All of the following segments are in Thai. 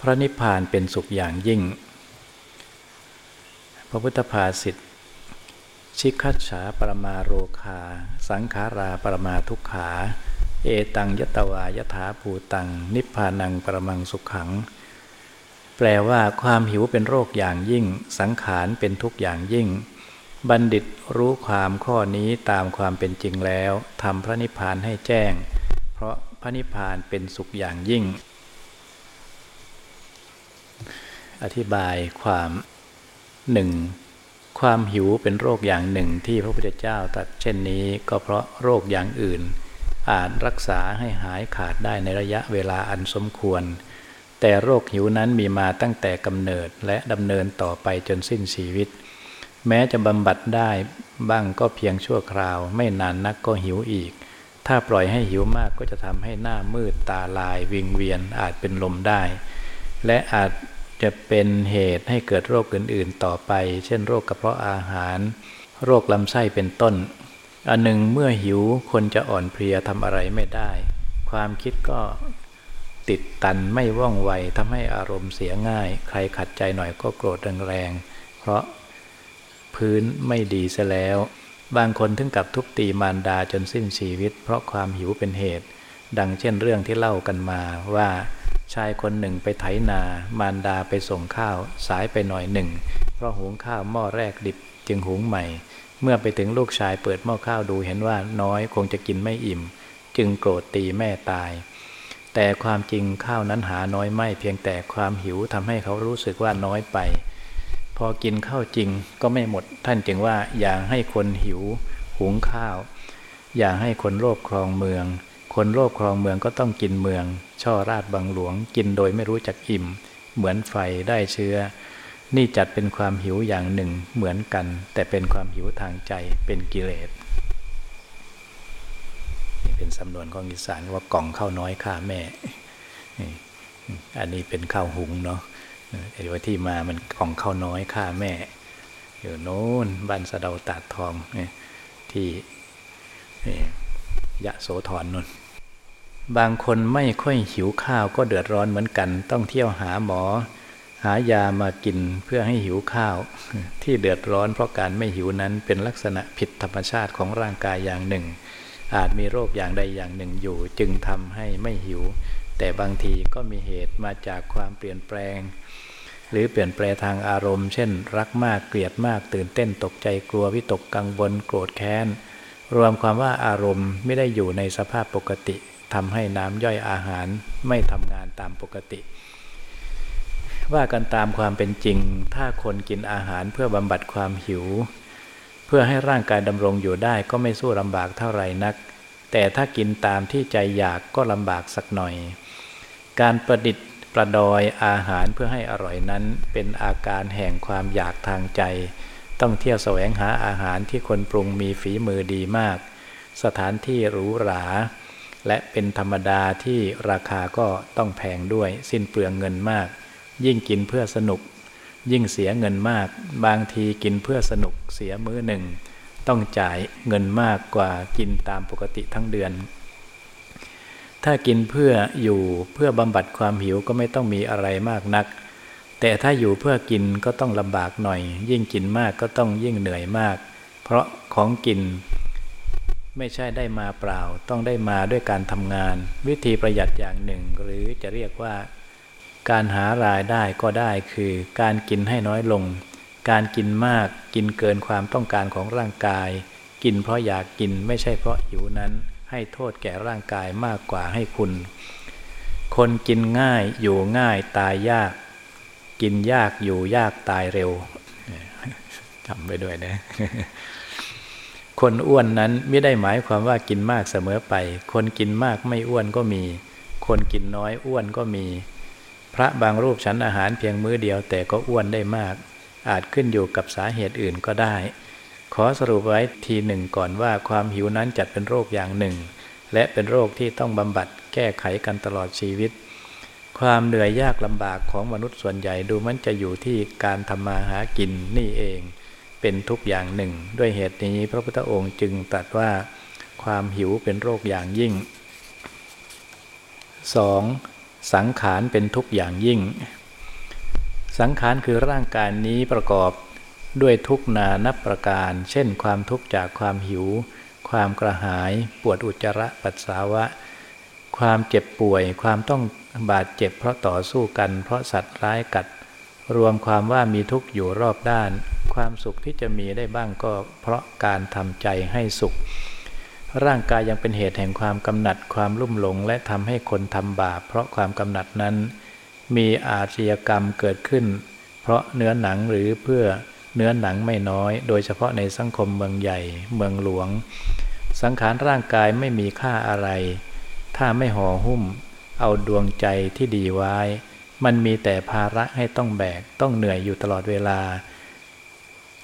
พระนิพพานเป็นสุขอย่างยิ่ง พระพุทธภาษิตชิคัตฉาปรมาโรคา สังขาราปรมาทุกขา เอตังยตวายถาภูตัง นิพพานังปรมังสุขขัง แปลว่าความหิวเป็นโรคอย่างยิ่ง สังขารเป็นทุกอย่างยิ่ง บัณฑิตรู้ความข้อนี้ตามความเป็นจริงแล้วทำพระนิพพานให้แจ้ง เพราะ ระนิพพานเป็นสุขอย่างยิ่ง อธิบายความหนึ่งความหิวเป็นโรคอย่างหนึ่งที่พระพุทธเจ้าตรัสเช่นนี้ก็เพราะโรคอย่างอื่น อาจรักษาให้หายขาดได้ในระยะเวลาอันสมควร แต่โรคหิวนั้นมีมาตั้งแต่กำเนิดและดำเนินต่อไปจนสิ้นชีวิต แม้จะบำบัดได้บ้างก็เพียงชั่วคราวไม่นานนักก็หิวอีก ถ้าปล่อยให้หิวมากก็จะทำให้หน้ามืดตาลายวิงเวียนอาจเป็นลมได้ และอาจจะเป็นเหตุให้เกิดโรคอื่นๆต่อไป เช่นโรคกระเพาะอาหาร โรคลำไส้เป็นต้น อันหนึ่งเมื่อหิวคนจะอ่อนเพลียทำอะไรไม่ได้ ความคิดก็ติดตันไม่ว่องไวทำให้อารมณ์เสียง่าย ใครขัดใจหน่อยก็โกรธแรงๆเพราะพื้นไม่ดีซะแล้ว บางคนถึงกับทุบตีมารดาจนสิ้นชีวิต เพราะความหิวเป็นเหตุ ดังเช่นเรื่องที่เล่ากันมาว่าชายคนหนึ่งไปไถนา มารดาไปส่งข้าวสายไปหน่อยหนึ่ง เพราะหุงข้าวหม้อแรกดิบจึงหุงใหม่ เมื่อไปถึงลูกชายเปิดหม้อข้าวดูเห็นว่าน้อยคงจะกินไม่อิ่ม จึงโกรธตีแม่ตาย แต่ความจริงข้าวนั้นหาน้อยไม่เพียงแต่ความหิวทำให้เขารู้สึกว่าน้อยไป พอกินข้าวจริงก็ไม่หมด ท่านจึงว่าอย่าให้คนหิวหุงข้าว อย่าให้คนโลภครองเมือง คนโลภครองเมืองก็ต้องกินเมือง ช่อราดบังหลวงกินโดยไม่รู้จักอิ่ม เหมือนไฟได้เชื้อ นี่จัดเป็นความหิวอย่างหนึ่งเหมือนกัน แต่เป็นความหิวทางใจเป็นกิเลสนี่เป็นสำนวนของอีสานว่ากล่องข้าวน้อยข้าแม่ อันนี้เป็นข้าวหุงเนาะ แต่ว่าที่มามันกล่องข้าวน้อยข้าแม่ อยู่โน้นบ้านสะเดาตาดทองที่ยะโสธรนนบางคนไม่ค่อยหิวข้าวก็เดือดร้อนเหมือนกัน ต้องเที่ยวหาหมอ หายามากินเพื่อให้หิวข้าว ที่เดือดร้อนเพราะการไม่หิวนั้นเป็นลักษณะผิดธรรมชาติของร่างกายอย่างหนึ่ง อาจมีโรคอย่างใดอย่างหนึ่งอยู่ จึงทำให้ไม่หิว แต่บางทีก็มีเหตุมาจากความเปลี่ยนแปลง หรือเปลี่ยนแปลงทางอารมณ์ เช่น รักมากเกลียดมากตื่นเต้นตกใจกลัววิตกกังวลโกรธแค้น รวมความว่าอารมณ์ไม่ได้อยู่ในสภาพปกติทำให้น้ำย่อยอาหารไม่ทำงานตามปกติ ว่ากันตามความเป็นจริง ถ้าคนกินอาหารเพื่อบำบัดความหิว เพื่อให้ร่างกายดำรงอยู่ได้ก็ไม่สู้ลำบากเท่าไหร่นัก แต่ถ้ากินตามที่ใจอยากก็ลำบากสักหน่อย การประดิษฐ์ ประดอยอาหารเพื่อให้อร่อยนั้น เป็นอาการแห่งความอยากทางใจ ต้องเที่ยวแสวงหาอาหารที่คนปรุงมีฝีมือดีมาก สถานที่หรูหรา และเป็นธรรมดาที่ราคาก็ต้องแพงด้วย สิ้นเปลืองเงินมาก ยิ่งกินเพื่อสนุก ยิ่งเสียเงินมาก บางทีกินเพื่อสนุกเสียมื้อหนึ่ง ต้องจ่ายเงินมากกว่ากินตามปกติทั้งเดือน ถ้ากินเพื่ออยู่เพื่อบำบัดความหิวก็ไม่ต้องมีอะไรมากนัก แต่ถ้าอยู่เพื่อกินก็ต้องลำบากหน่อย ยิ่งกินมากก็ต้องยิ่งเหนื่อยมาก เพราะของกิน ไม่ใช่ได้มาเปล่า ต้องได้มาด้วยการทำงาน วิธีประหยัดอย่างหนึ่ง หรือจะเรียกว่า การหารายได้ก็ได้คือ การกินให้น้อยลง การกินมากกินเกินความต้องการของร่างกาย กินเพราะอยากกินไม่ใช่เพราะหิวนั้น ให้โทษแก่ร่างกายมากกว่าให้คุณ คนกินง่ายอยู่ง่ายตายยาก กินยากอยู่ยากตายเร็วจำไปด้วยนะ คนอ้วนนั้นไม่ได้หมายความว่ากินมากเสมอไป คนกินมากไม่อ้วนก็มี คนกินน้อยอ้วนก็มี พระบางรูปฉันอาหารเพียงมื้อเดียวแต่ก็อ้วนได้มาก อาจขึ้นอยู่กับสาเหตุอื่นก็ได้ ขอสรุปไว้ทีหนึ่งก่อนว่าความหิวนั้นจัดเป็นโรคอย่างหนึ่ง และเป็นโรคที่ต้องบำบัดแก้ไขกันตลอดชีวิต ความเหนื่อยยากลำบากของมนุษย์ส่วนใหญ่ดูมันจะอยู่ที่การทำมาหากินนี่เอง เป็นทุกอย่างหนึ่ง ด้วยเหตุนี้พระพุทธองค์จึงตรัสว่า ความหิวเป็นโรคอย่างยิ่ง 2. สังขารเป็นทุกอย่างยิ่ง สังขารคือร่างกายนี้ประกอบ ด้วยทุกนานับประการ เช่นความทุกข์จากความหิว ความกระหาย ปวดอุจจาระปัสสาวะ ความเจ็บป่วย ความต้องบาดเจ็บเพราะต่อสู้กัน เพราะสัตว์ร้ายกัด รวมความว่ามีทุกข์อยู่รอบด้าน ความสุขที่จะมีได้บ้างก็เพราะการทำใจให้สุข ร่างกายยังเป็นเหตุแห่งความกำหนัด ความลุ่มหลง และทำให้คนทำบาปเพราะความกำหนัดนั้น มีอาชญากรรมเกิดขึ้น เพราะเนื้อหนังหรือเพื่อ เนื้อหนังไม่น้อย โดยเฉพาะในสังคมเมืองใหญ่ เมืองหลวง สังขารร่างกายไม่มีค่าอะไร ถ้าไม่ห่อหุ้ม เอาดวงใจที่ดีไว้ มันมีแต่ภาระให้ต้องแบก ต้องเหนื่อยอยู่ตลอดเวลา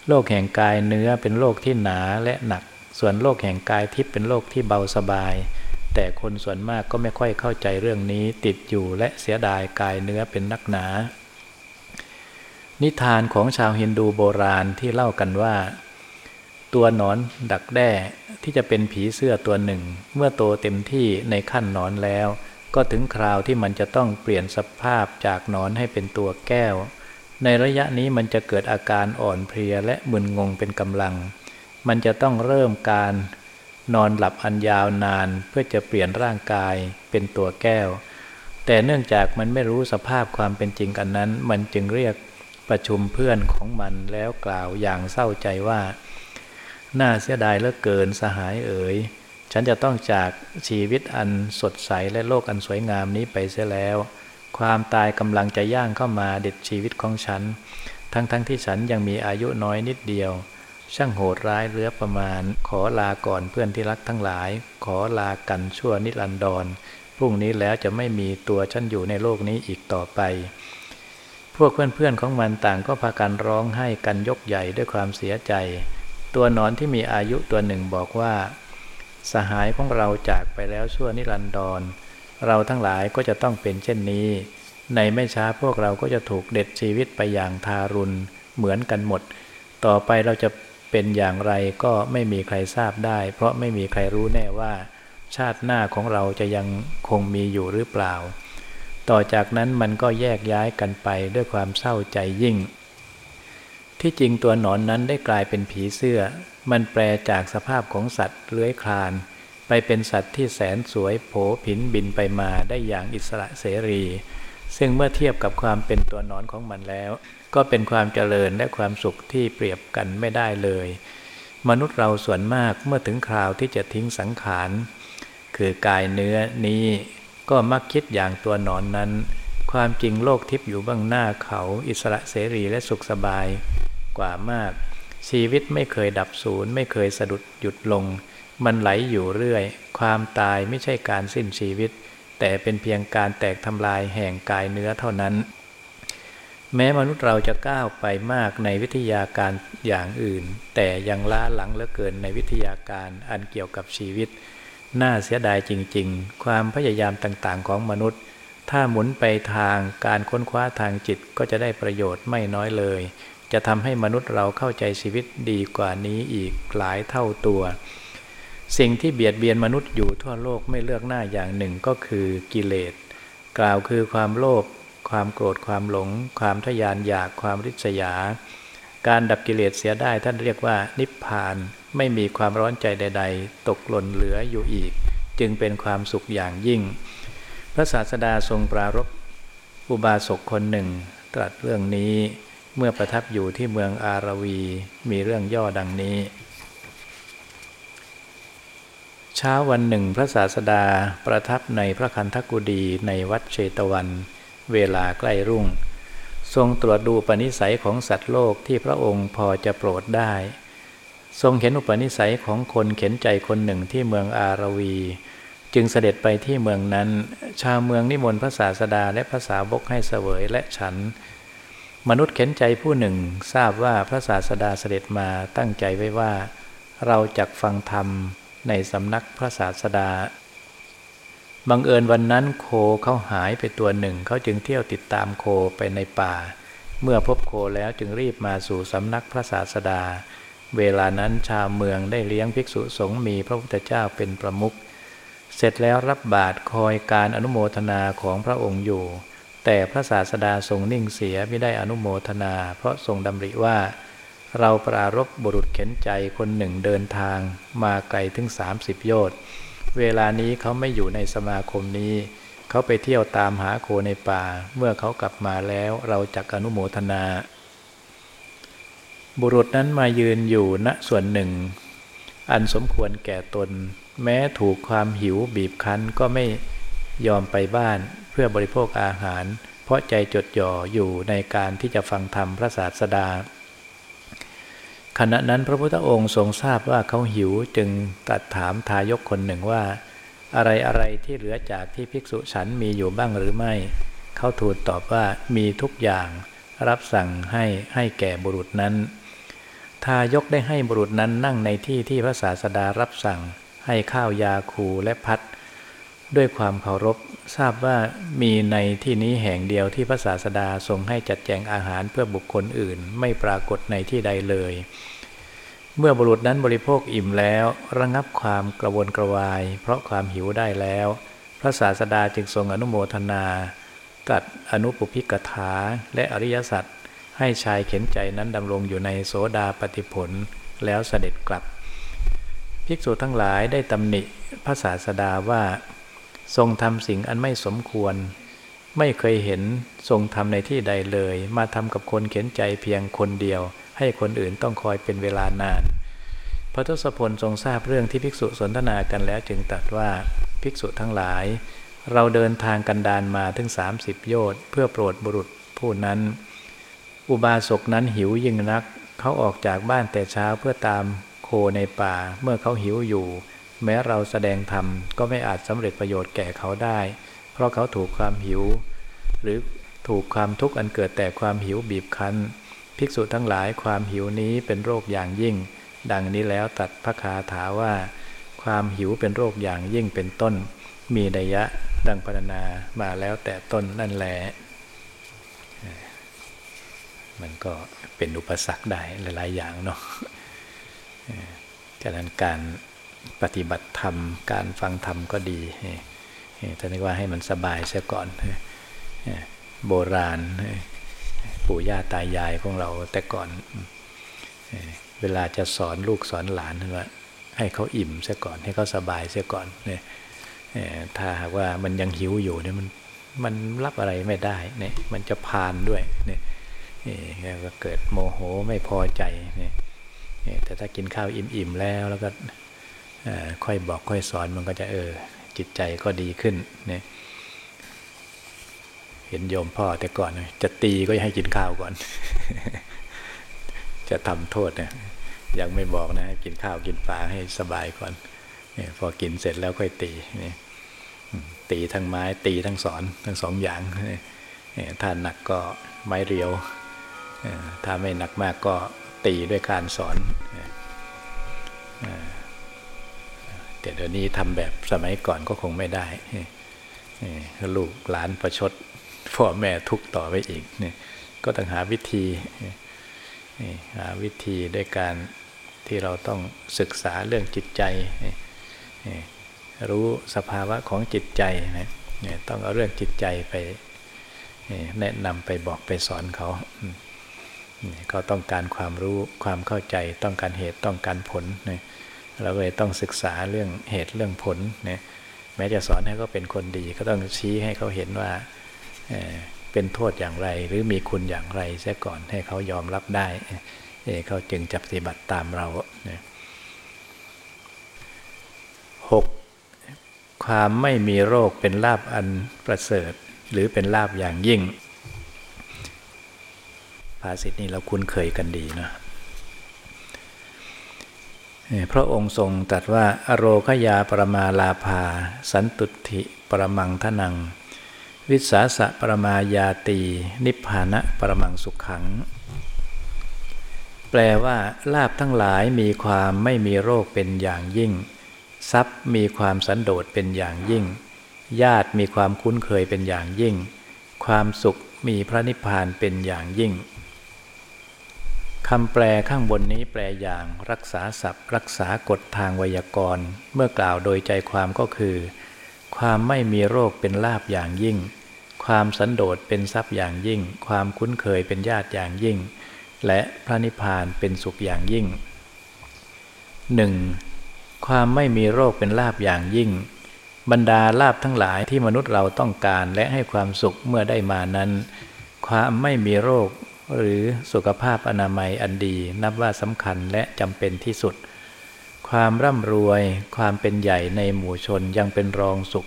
โลกแห่งกายเนื้อเป็นโลกที่หนาและหนัก ส่วนโลกแห่งกายทิพย์เป็นโลกที่เบาสบาย แต่คนส่วนมากก็ไม่ค่อยเข้าใจเรื่องนี้ติดอยู่และเสียดายกายเนื้อเป็นนักหนา นิทานของชาวฮินดูโบราณที่เล่ากันว่า ตัวหนอนดักแด้ที่จะเป็นผีเสื้อตัวหนึ่ง เมื่อโตเต็มที่ในขั้นหนอนแล้ว ก็ถึงคราวที่มันจะต้องเปลี่ยนสภาพจากหนอนให้เป็นตัวแก้ว ในระยะนี้มันจะเกิดอาการอ่อนเพลียและมึนงงเป็นกำลัง มันจะต้องเริ่มการนอนหลับอันยาวนานเพื่อจะเปลี่ยนร่างกายเป็นตัวแก้ว แต่เนื่องจากมันไม่รู้สภาพความเป็นจริงกันนั้น มันจึงเรียก ประชุมเพื่อนของมันแล้วกล่าวอย่างเศร้าใจว่า น่าเสียดายเหลือเกินสหายเอ๋ย ฉันจะต้องจากชีวิตอันสดใสและโลกอันสวยงามนี้ไปเสียแล้ว ความตายกำลังจะย่างเข้ามาเด็ดชีวิตของฉัน ทั้งๆทที่ฉันยังมีอายุน้อยนิดเดียว ช่างโหดร้ายเรือประมาณ ขอลาก่อนเพื่อนที่รักทั้งหลาย ขอลากันชั่วนิรันดรพรุ่งนี้แล้วจะไม่มีตัวฉันอยู่ในโลกนี้อีกต่อไป พวกเพื่อนๆของมันต่างก็พากันร้องไห้กันยกใหญ่ด้วยความเสียใจ ตัวนอนที่มีอายุตัวหนึ่งบอกว่า สหายของเราจากไปแล้วชั่วนิรันดร เราทั้งหลายก็จะต้องเป็นเช่นนี้ ในไม่ช้าพวกเราก็จะถูกเด็ดชีวิตไปอย่างทารุณเหมือนกันหมด ต่อไปเราจะเป็นอย่างไรก็ไม่มีใครทราบได้ เพราะไม่มีใครรู้แน่ว่า ชาติหน้าของเราจะยังคงมีอยู่หรือเปล่า ต่อจากนั้นมันก็แยกย้ายกันไปด้วยความเศร้าใจยิ่ง ที่จริงตัวหนอนนั้นได้กลายเป็นผีเสื้อ มันแปลจากสภาพของสัตว์เลื้อยคลาน ไปเป็นสัตว์ที่แสนสวยโผผินบินไปมาได้อย่างอิสระเสรี ซึ่งเมื่อเทียบกับความเป็นตัวหนอนของมันแล้ว ก็เป็นความเจริญและความสุขที่เปรียบกันไม่ได้เลย มนุษย์เราส่วนมากเมื่อถึงคราวที่จะทิ้งสังขารคือกายเนื้อนี้ ก็มักคิดอย่างตัวนอนนั้น ความจริงโลกทิพย์อยู่บ้างหน้าเขาอิสระเสรีและสุขสบายกว่ามาก ชีวิตไม่เคยดับศูนย์ ไม่เคยสะดุดหยุดลง มันไหลอยู่เรื่อย ความตายไม่ใช่การสิ้นชีวิต แต่เป็นเพียงการแตกทำลายแห่งกายเนื้อเท่านั้น แม้มนุษย์เราจะก้าวไปมากในวิทยาการอย่างอื่น แต่ยังล้าหลังเหลือเกินในวิทยาการอันเกี่ยวกับชีวิต น่าเสียดายจริง ๆ ความพยายามต่างๆของมนุษย์ ถ้าหมุนไปทางการค้นคว้าทางจิตก็จะได้ประโยชน์ไม่น้อยเลย จะทำให้มนุษย์เราเข้าใจชีวิตดีกว่านี้อีกหลายเท่าตัว สิ่งที่เบียดเบียนมนุษย์อยู่ทั่วโลกไม่เลือกหน้าอย่างหนึ่งก็คือกิเลส กล่าวคือความโลภความโกรธความหลง ความทยานอยากความริษยา การดับกิเลสเสียได้ท่านเรียกว่านิพพาน ไม่มีความร้อนใจใด ๆ ตกหล่นเหลืออยู่อีก จึงเป็นความสุขอย่างยิ่ง พระศาสดาทรงปรารบอุบาสกคนหนึ่ง ตรัสเรื่องนี้เมื่อประทับอยู่ที่เมืองอารวีมีเรื่องย่อดังนี้ เช้าวันหนึ่งพระศาสดาประทับในพระคันธกุฎีในวัดเชตวัน เวลาใกล้รุ่ง ทรงตรวจดูปณิสัยของสัตว์โลกที่พระองค์พอจะโปรดได้ ทรงเห็นอุปนิสัยของคนเข็นใจคนหนึ่งที่เมืองอารวี จึงเสด็จไปที่เมืองนั้น ชาวเมืองนิมนต์พระศาสดาและภาษาบกให้เสวยและฉัน มนุษย์เข็นใจผู้หนึ่งทราบว่าพระศาสดาเสด็จมาตั้งใจไว้ว่า เราจักฟังธรรมในสำนักพระศาสดาบังเอิญวันนั้นโคเขาหายไปตัวหนึ่งเขาจึงเที่ยวติดตามโคไปในป่า เมื่อพบโคแล้วจึงรีบมาสู่สำนักพระศาสดา เวลานั้นชาวเมืองได้เลี้ยงภิกษุสงฆ์มีพระพุทธเจ้าเป็นประมุขเสร็จแล้วรับบาตรคอยการอนุโมทนาของพระองค์อยู่ แต่พระศาสดาทรงนิ่งเสียไม่ได้อนุโมทนา เพราะทรงดำริว่า เราปรารบบุรุษเข็นใจคนหนึ่งเดินทาง มาไกลถึง 30 โยชน์เวลานี้เขาไม่อยู่ในสมาคมนี้ เขาไปเที่ยวตามหาโคในป่า เมื่อเขากลับมาแล้วเราจักอนุโมทนา บุรุษนั้นมายืนอยู่ณส่วนหนึ่ง อันสมควรแก่ตน แม้ถูกความหิวบีบคั้นก็ไม่ยอมไปบ้านเพื่อบริโภคอาหาร เพราะใจจดจ่ออยู่ในการที่จะฟังธรรมพระศาสดา ขณะนั้นพระพุทธองค์ทรงทราบว่าเขาหิวจึงตัดถามทายกคนหนึ่งว่า อะไรอะไรที่เหลือจากที่ภิกษุฉันมีอยู่บ้างหรือไม่ เขาทูลตอบว่ามีทุกอย่าง รับสั่งให้ให้แก่บุรุษนั้น ทายกได้ให้บุรุษนั้นนั่งในที่ที่พระศาสดารับสั่ง ให้ข้าวยาคูและพัด ด้วยความเคารพทราบว่ามีในที่นี้แห่งเดียวที่พระศาสดาทรงให้จัดแจงอาหารเพื่อบุคคลอื่นไม่ปรากฏในที่ใดเลย เมื่อบุรุษนั้นบริโภคอิ่มแล้วระงับความกระวนกระวาย เพราะความหิวได้แล้ว พระศาสดาจึงทรงอนุโมทนา ตัดอนุปุพิกถาและอริยสัจ ให้ชายเข็นใจนั้นดำรงอยู่ในโสดาปฏิผลแล้วเสด็จกลับ ภิกษุทั้งหลายได้ตำหนิพระศาสดาว่า ทรงทำสิ่งอันไม่สมควร ไม่เคยเห็นทรงทำในที่ใดเลย มาทำกับคนเข็นใจเพียงคนเดียว ให้คนอื่นต้องคอยเป็นเวลานาน พระทศพลทรงทราบเรื่องที่ภิกษุสนทนากันแล้วจึงตรัสว่าภิกษุทั้งหลาย เราเดินทางกันดานมาถึง 30 โยชน์เพื่อโปรดบุรุษผู้นั้น อุบาสกนั้นหิวยิ่งนัก เขาออกจากบ้านแต่เช้าเพื่อตามโคในป่า เมื่อเขาหิวอยู่ แม้เราแสดงธรรมก็ไม่อาจสำเร็จประโยชน์แก่เขาได้ เพราะเขาถูกความหิว หรือถูกความทุกข์อันเกิดแต่ความหิวบีบคั้น ภิกษุทั้งหลายความหิวนี้เป็นโรคอย่างยิ่ง ดังนี้แล้วตัดพระคาถาว่า ความหิวเป็นโรคอย่างยิ่งเป็นต้น มีนัยยะดังพรรณนามาแล้วแต่ต้นนั่นแหละ มันก็เป็นอุปสรรคได้หลาย ๆ อย่างเนาะฉะนั้นการปฏิบัติธรรม การฟังธรรมก็ดีท่านว่าให้มันสบายเสียก่อน โบราณปู่ย่าตายายของเราแต่ก่อน เวลาจะสอนลูกสอนหลานว่าให้เขาอิ่มเสียก่อน ให้เขาสบายเสียก่อนเนี่ยถ้าหากว่ามันยังหิวอยู่เนี่ยมันมันรับอะไรไม่ได้เนี่ยมันจะพานด้วยเนี่ย นี่ก็เกิดโมโหไม่พอใจนี่แต่ถ้ากินข้าวอิ่มๆแล้วแล้วก็ค่อยบอกค่อยสอนมันก็จะเออจิตใจก็ดีขึ้นนี่เห็นโยมพ่อแต่ก่อนจะตีก็ให้กินข้าวก่อน จะทำโทษเนี่ยยังไม่บอกนะกินข้าวกินปลาให้สบายก่อนนี่พอกินเสร็จแล้วค่อยตีนี่ตีทั้งไม้ตีทั้งสอนทั้งสองอย่างนี่ถ้าหนักก็ไม้เรียว ถ้าไม่หนักมากก็ตีด้วยการสอนแต่เดี๋ยวนี้ทำแบบสมัยก่อนก็คงไม่ได้ลูกหลานประชดพ่อแม่ทุกต่อไปอีกนี่ก็ต้องหาวิธีหาวิธีด้วยการที่เราต้องศึกษาเรื่องจิตใจ รู้สภาวะของจิตใจนะต้องเอาเรื่องจิตใจไปแนะนำไปบอกไปสอนเขา ก็ต้องการความรู้ความเข้าใจต้องการเหตุต้องการผลนะเราเลยต้องศึกษาเรื่องเหตุเรื่องผลนะแม้จะสอนให้เขาเป็นคนดี ก็ต้องชี้ให้เขาเห็นว่าเป็นโทษอย่างไร หรือมีคุณอย่างไรเสียก่อนให้เขายอมรับได้เขาจึงจะปฏิบัติตามเราหกความไม่มีโรคเป็นลาบอันประเสริฐ หรือเป็นลาบอย่างยิ่ง ภาษิตนี้เราคุ้นเคยกันดีนะพระองค์ทรงตรัสว่า อโรคยาปรมาลาภา สันตุถิปรมังทนัง วิสาสะปรมายาตี นิพพานะปรมังสุขขัง แปลว่าลาบทั้งหลายมีความไม่มีโรคเป็นอย่างยิ่ง ทรัพย์มีความสันโดษเป็นอย่างยิ่ง ญาติมีความคุ้นเคยเป็นอย่างยิ่ง ความสุขมีพระนิพพานเป็นอย่างยิ่ง คำแปลข้างบนนี้แปลอย่างรักษาศัพท์ รักษากฎทางไวยากรณ์ เมื่อกล่าวโดยใจความก็คือ ความไม่มีโรคเป็นลาบอย่างยิ่ง ความสันโดษเป็นทรัพย์อย่างยิ่ง ความคุ้นเคยเป็นญาติอย่างยิ่ง และพระนิพพานเป็นสุขอย่างยิ่งหนึ่งความไม่มีโรคเป็นลาบอย่างยิ่ง บรรดาลาบทั้งหลายที่มนุษย์เราต้องการและให้ความสุขเมื่อได้มานั้น ความไม่มีโรค หรือสุขภาพอนามัยอันดี นับว่าสำคัญและจำเป็นที่สุด ความร่ำรวย ความเป็นใหญ่ในหมู่ชนยังเป็นรองสุข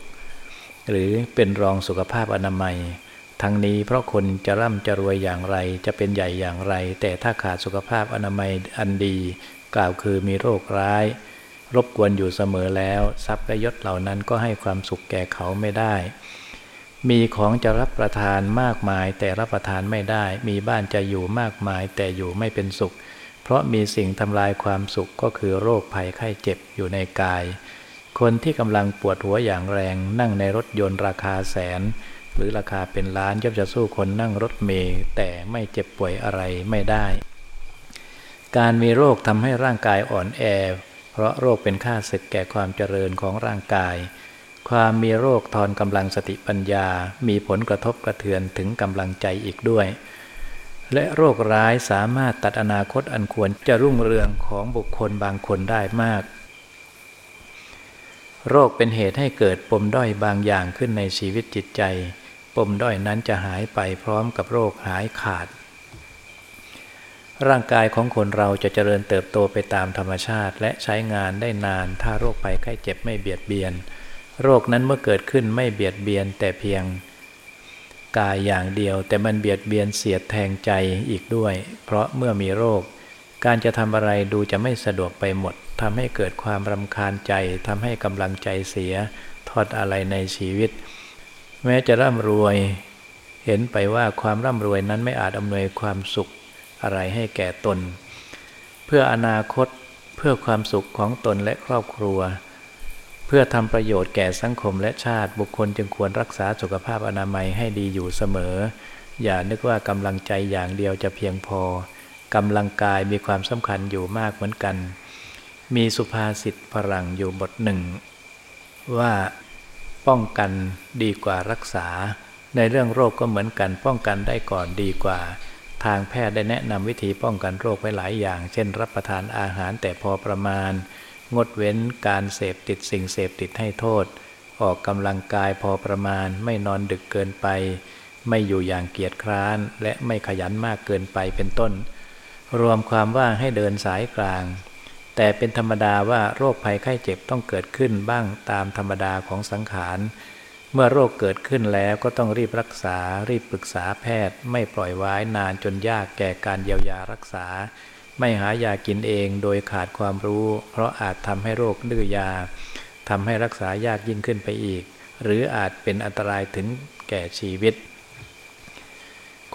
หรือเป็นรองสุขภาพอนามัย ทั้งนี้เพราะคนจะร่ำจะรวยอย่างไร จะเป็นใหญ่อย่างไร แต่ถ้าขาดสุขภาพอนามัยอันดี กล่าวคือมีโรคร้าย รบกวนอยู่เสมอแล้ว ทรัพย์และยศเหล่านั้นก็ให้ความสุขแก่เขาไม่ได้ มีของจะรับประทานมากมายแต่รับประทานไม่ได้ มีบ้านจะอยู่มากมายแต่อยู่ไม่เป็นสุข เพราะมีสิ่งทำลายความสุขก็คือโรคภัยไข้เจ็บอยู่ในกาย คนที่กำลังปวดหัวอย่างแรงนั่งในรถยนต์ราคาแสน หรือราคาเป็นล้านย่อมจะสู้คนนั่งรถเมล์แต่ไม่เจ็บป่วยอะไรไม่ได้ การมีโรคทำให้ร่างกายอ่อนแอ เพราะโรคเป็นค่าศึกแก่ความเจริญของร่างกาย ความมีโรคทอนกำลังสติปัญญา มีผลกระทบกระเทือนถึงกำลังใจอีกด้วย และโรคร้ายสามารถตัดอนาคตอันควรจะรุ่งเรืองของบุคคลบางคนได้มาก โรคเป็นเหตุให้เกิดปมด้อยบางอย่างขึ้นในชีวิตจิตใจ ปมด้อยนั้นจะหายไปพร้อมกับโรคหายขาด ร่างกายของคนเราจะเจริญเติบโตไปตามธรรมชาติ และใช้งานได้นานถ้าโรคภัยไข้เจ็บไม่เบียดเบียน โรคนั้นเมื่อเกิดขึ้นไม่เบียดเบียนแต่เพียงกายอย่างเดียว แต่มันเบียดเบียนเสียดแทงใจอีกด้วย เพราะเมื่อมีโรค การจะทำอะไรดูจะไม่สะดวกไปหมดทำให้เกิดความรำคาญใจทำให้กำลังใจเสียทอดอะไรในชีวิต แม้จะร่ำรวย เห็นไปว่าความร่ำรวยนั้นไม่อาจอำนวยความสุขอะไรให้แก่ตน เพื่ออนาคตเพื่อความสุขของตนและครอบครัว เพื่อทำประโยชน์แก่สังคมและชาติบุคคลจึงควรรักษาสุขภาพอนามัยให้ดีอยู่เสมอ อย่านึกว่ากำลังใจอย่างเดียวจะเพียงพอกำลังกายมีความสำคัญอยู่มากเหมือนกัน มีสุภาษิตฝรั่งอยู่บทหนึ่ง ว่าป้องกันดีกว่ารักษา ในเรื่องโรคก็เหมือนกัน ป้องกันได้ก่อนดีกว่า ทางแพทย์ได้แนะนำวิธีป้องกันโรคไว้หลายอย่าง เช่น รับประทานอาหารแต่พอประมาณ งดเว้นการเสพติดสิ่งเสพติดให้โทษ ออกกำลังกายพอประมาณ ไม่นอนดึกเกินไป ไม่อยู่อย่างเกียจคร้าน และไม่ขยันมากเกินไปเป็นต้น รวมความว่าให้เดินสายกลาง แต่เป็นธรรมดาว่าโรคภัยไข้เจ็บต้องเกิดขึ้นบ้างตามธรรมดาของสังขาร เมื่อโรคเกิดขึ้นแล้วก็ต้องรีบรักษา รีบปรึกษาแพทย์ ไม่ปล่อยไว้นานจนยากแก่การเยียวยารักษา ไม่หายากินเองโดยขาดความรู้ เพราะอาจทำให้โรคดื้อยาทำให้รักษายากยิ่งขึ้นไปอีก หรืออาจเป็นอันตรายถึงแก่ชีวิต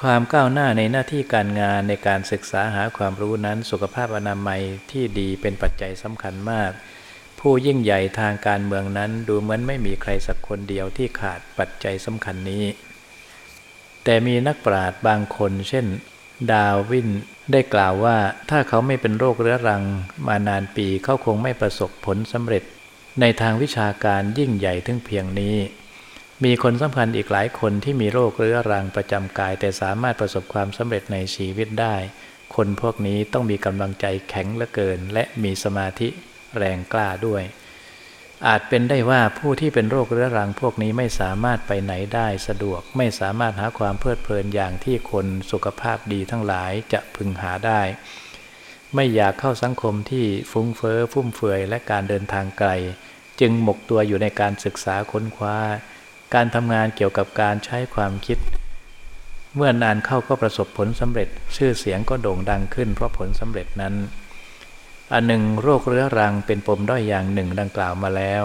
ความก้าวหน้าในหน้าที่การงานในการศึกษาหาความรู้นั้นสุขภาพอนามัยที่ดีเป็นปัจจัยสำคัญมาก ผู้ยิ่งใหญ่ทางการเมืองนั้นดูเหมือนไม่มีใครสักคนเดียวที่ขาดปัจจัยสำคัญนี้ แต่มีนักปราชญ์บางคนเช่น ดาวินได้กล่าวว่าถ้าเขาไม่เป็นโรคเรื้อรังมานานปีเขาคงไม่ประสบผลสำเร็จ ในทางวิชาการยิ่งใหญ่ถึงเพียงนี้ มีคนสำคัญอีกหลายคนที่มีโรคเรื้อรังประจำกาย แต่สามารถประสบความสำเร็จในชีวิตได้ คนพวกนี้ต้องมีกำลังใจแข็งเหลือเกิน และมีสมาธิแรงกล้าด้วย อาจเป็นได้ว่าผู้ที่เป็นโรคเรื้อรังพวกนี้ไม่สามารถไปไหนได้สะดวก ไม่สามารถหาความเพลิดเพลินอย่างที่คนสุขภาพดีทั้งหลายจะพึงหาได้ ไม่อยากเข้าสังคมที่ฟุ้งเฟอ้อฟุ่มเฟือยและการเดินทางไกล จึงหมกตัวอยู่ในการศึกษาค้นคว้า การทำงานเกี่ยวกับการใช้ความคิด เมื่อนานเข้าก็ประสบผลสำเร็จชื่อเสียงก็โด่งดังขึ้นเพราะผลสำเร็จนั้น อันหนึ่งโรคเรื้อรังเป็นปมด้อยอย่างหนึ่งดังกล่าวมาแล้ว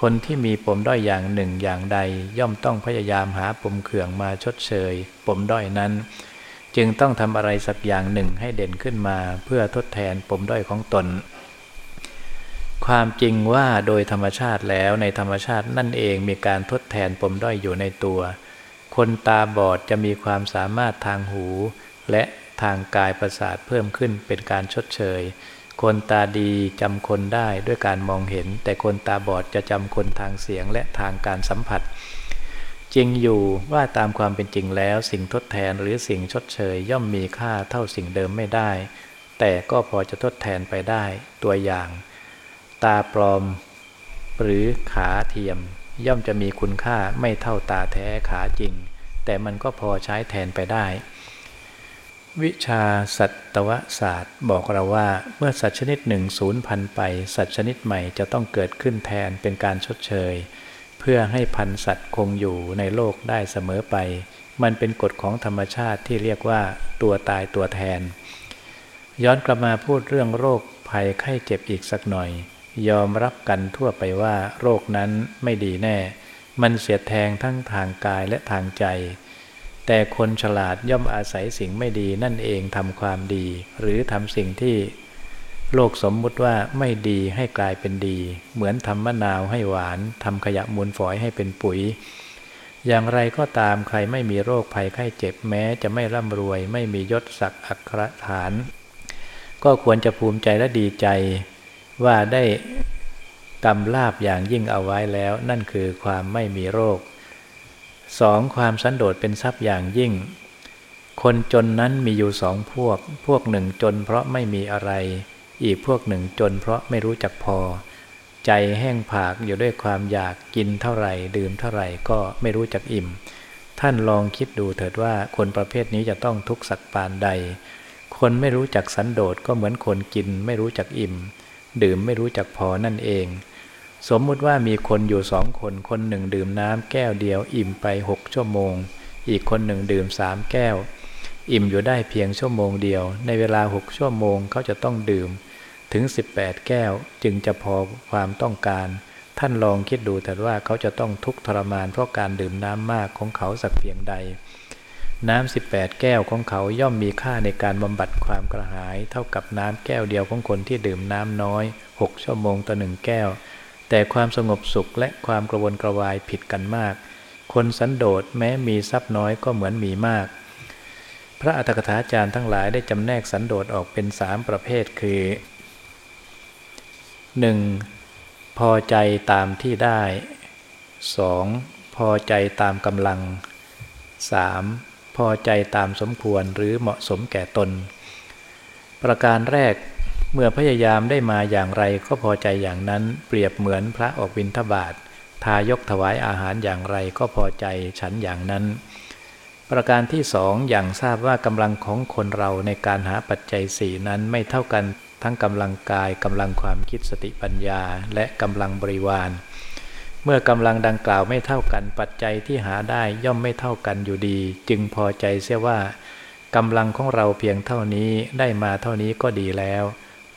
คนที่มีปมด้อยอย่างหนึ่งอย่างใด ย่อมต้องพยายามหาปมเขื่องมาชดเชย ปมด้อยนั้น จึงต้องทำอะไรสักอย่างหนึ่งให้เด่นขึ้นมาเพื่อทดแทนปมด้อยของตน ความจริงว่าโดยธรรมชาติแล้วในธรรมชาตินั่นเองมีการทดแทนปมด้อยอยู่ในตัว คนตาบอดจะมีความสามารถทางหู และทางกายประสาทเพิ่มขึ้นเป็นการชดเชย คนตาดีจำคนได้ด้วยการมองเห็น แต่คนตาบอดจะจำคนทางเสียงและทางการสัมผัส จริงอยู่ว่าตามความเป็นจริงแล้ว สิ่งทดแทนหรือสิ่งชดเชยย่อมมีค่าเท่าสิ่งเดิมไม่ได้ แต่ก็พอจะทดแทนไปได้ตัวอย่าง ตาปลอม หรือขาเทียม ย่อมจะมีคุณค่าไม่เท่าตาแท้ขาจริง แต่มันก็พอใช้แทนไปได้ วิชาสัตวศาสตร์ บอกเราว่าเมื่อสัตว์ชนิดหนึ่งสูญพันธุ์ไป สัตว์ชนิดใหม่จะต้องเกิดขึ้นแทนเป็นการชดเชย เพื่อให้พันธุ์สัตว์คงอยู่ในโลกได้เสมอไป มันเป็นกฎของธรรมชาติที่เรียกว่าตัวตายตัวแทน ย้อนกลับมาพูดเรื่องโรคภัยไข้เจ็บอีกสักหน่อย ยอมรับกันทั่วไปว่าโรคนั้นไม่ดีแน่ มันเสียแทงทั้งทางกายและทางใจ แต่คนฉลาดย่อมอาศัยสิ่งไม่ดีนั่นเองทำความดี หรือทำสิ่งที่โลกสมมุติว่าไม่ดีให้กลายเป็นดี เหมือนทำมะนาวให้หวานทำขยะมูลฝอยให้เป็นปุ๋ย อย่างไรก็ตามใครไม่มีโรคภัยไข้เจ็บแม้จะไม่ร่ำรวย ไม่มียศศักดิ์อัครฐาน ก็ควรจะภูมิใจและดีใจ ว่าได้กำลาบอย่างยิ่งเอาไว้แล้ว นั่นคือความไม่มีโรค สองความสันโดษเป็นทรัพย์อย่างยิ่ง คนจนนั้นมีอยู่สองพวก พวกหนึ่งจนเพราะไม่มีอะไร อีกพวกหนึ่งจนเพราะไม่รู้จักพอ ใจแห้งผากอยู่ด้วยความอยากกินเท่าไหร่ ดื่มเท่าไหร่ก็ไม่รู้จักอิ่ม ท่านลองคิดดูเถิดว่าคนประเภทนี้จะต้องทุกข์สักปานใด คนไม่รู้จักสันโดษก็เหมือนคนกินไม่รู้จักอิ่ม ดื่มไม่รู้จักพอนั่นเอง สมมุติว่ามีคนอยู่สองคน คนหนึ่งดื่มน้ำแก้วเดียว อิ่มไปหกชั่วโมง อีกคนหนึ่งดื่มสามแก้ว อิ่มอยู่ได้เพียงชั่วโมงเดียว ในเวลาหกชั่วโมงเขาจะต้องดื่ม ถึง 18 แก้วจึงจะพอความต้องการ ท่านลองคิดดูแต่ว่าเขาจะต้องทุกข์ทรมานเพราะการดื่มน้ำมากของเขาสักเพียงใด น้ำ 18 แก้วของเขาย่อมมีค่าในการบำบัดความกระหาย เท่ากับน้ำแก้วเดียวของคนที่ดื่มน้ำน้อย 6 ชั่วโมงต่อหนึ่งแก้ว แต่ความสงบสุขและความกระวนกระวายผิดกันมาก คนสันโดษแม้มีทรัพย์น้อยก็เหมือนมีมาก พระอัตถกถาจารย์ทั้งหลายได้จำแนกสันโดษออกเป็นสามประเภทคือ 1. พอใจตามที่ได้ 2. พอใจตามกำลัง 3. พอใจตามสมควรหรือเหมาะสมแก่ตน ประการแรก เมื่อพยายามได้มาอย่างไรก็พอใจอย่างนั้นเปรียบเหมือนพระออกบิณฑบาตทายกถวายอาหารอย่างไรก็พอใจฉันอย่างนั้น ประการที่สองอย่างทราบว่ากำลังของคนเราในการหาปัจจัยสี่นั้นไม่เท่ากันทั้งกำลังกายกำลังความคิดสติปัญญา และกำลังบริวาร เมื่อกำลังดังกล่าวไม่เท่ากันปัจจัยที่หาได้ย่อมไม่เท่ากันอยู่ดี จึงพอใจเสียว่ากำลังของเราเพียงเท่านี้ได้มาเท่านี้ก็ดีแล้ว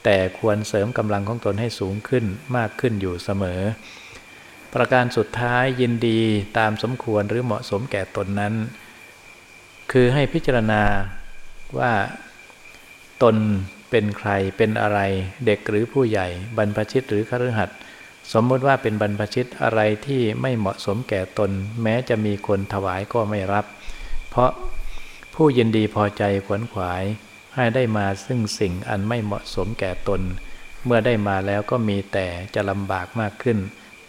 แต่ควรเสริมกำลังของตนให้สูงขึ้นมากขึ้นอยู่เสมอ ประการสุดท้ายยินดีตามสมควรหรือเหมาะสมแก่ตนนั้น คือให้พิจารณาว่าตนเป็นใครเป็นอะไร เด็กหรือผู้ใหญ่ บรรพชิตหรือคฤหัสถ์สมมติว่าเป็นบรรพชิตอะไรที่ไม่เหมาะสมแก่ตน แม้จะมีคนถวายก็ไม่รับ เพราะผู้ยินดีพอใจขวนขวาย ให้ได้มาซึ่งสิ่งอันไม่เหมาะสมแก่ตน เมื่อได้มาแล้วก็มีแต่จะลำบากมากขึ้น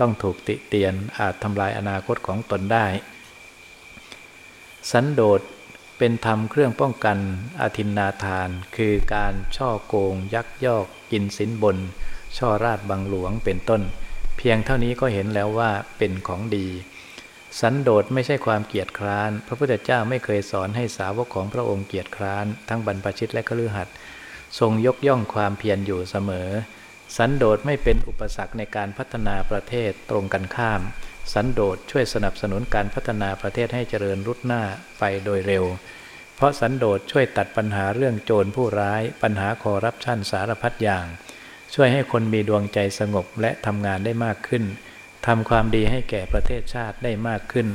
ต้องถูกติเตียนอาจทำลายอนาคตของตนได้ สันโดษเป็นธรรมเครื่องป้องกันอาทินนาทาน คือการช่อโกง ยักยอกกินสินบน ช่อราดบังหลวงเป็นต้น เพียงเท่านี้ก็เห็นแล้วว่าเป็นของดี สันโดษไม่ใช่ความเกียจคร้าน พระพุทธเจ้าไม่เคยสอนให้สาวกของพระองค์เกียจคร้าน ทั้งบรรพชิตและคฤหัสถ์ทรงยกย่องความเพียรอยู่เสมอ สันโดษไม่เป็นอุปสรรคในการพัฒนาประเทศตรงกันข้าม สันโดษช่วยสนับสนุนการพัฒนาประเทศให้เจริญรุดหน้าไปโดยเร็ว เพราะสันโดษช่วยตัดปัญหาเรื่องโจรผู้ร้าย ปัญหาคอร์รัปชันสารพัดอย่าง ช่วยให้คนมีดวงใจสงบและทำงานได้มากขึ้น ทำความดีให้แก่ประเทศชาติได้มากขึ้น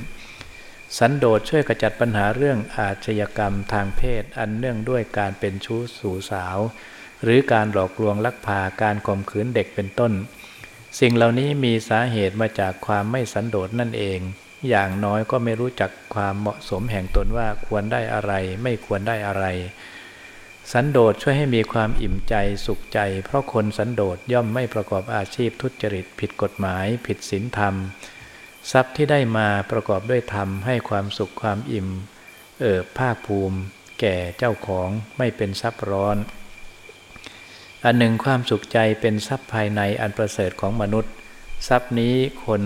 สันโดษช่วยกระจัดปัญหาเรื่องอาชญากรรมทางเพศอันเนื่องด้วยการเป็นชู้สู่สาว หรือการหลอกลวงลักพาการข่มขืนเด็กเป็นต้น สิ่งเหล่านี้มีสาเหตุมาจากความไม่สันโดษนั่นเอง อย่างน้อยก็ไม่รู้จักความเหมาะสมแห่งตนว่าควรได้อะไร ไม่ควรได้อะไร สันโดษช่วยให้มีความอิ่มใจสุขใจ เพราะคนสันโดษย่อมไม่ประกอบอาชีพทุจริต ผิดกฎหมาย ผิดศีลธรรม ทรัพย์ที่ได้มาประกอบด้วยธรรมให้ความสุขความอิ่ม เอิบภาคภูมิ แก่เจ้าของไม่เป็นทรัพย์ร้อน อันหนึ่งความสุขใจเป็นทรัพย์ภายในอันประเสริฐของมนุษย์ ทรัพย์นี้คน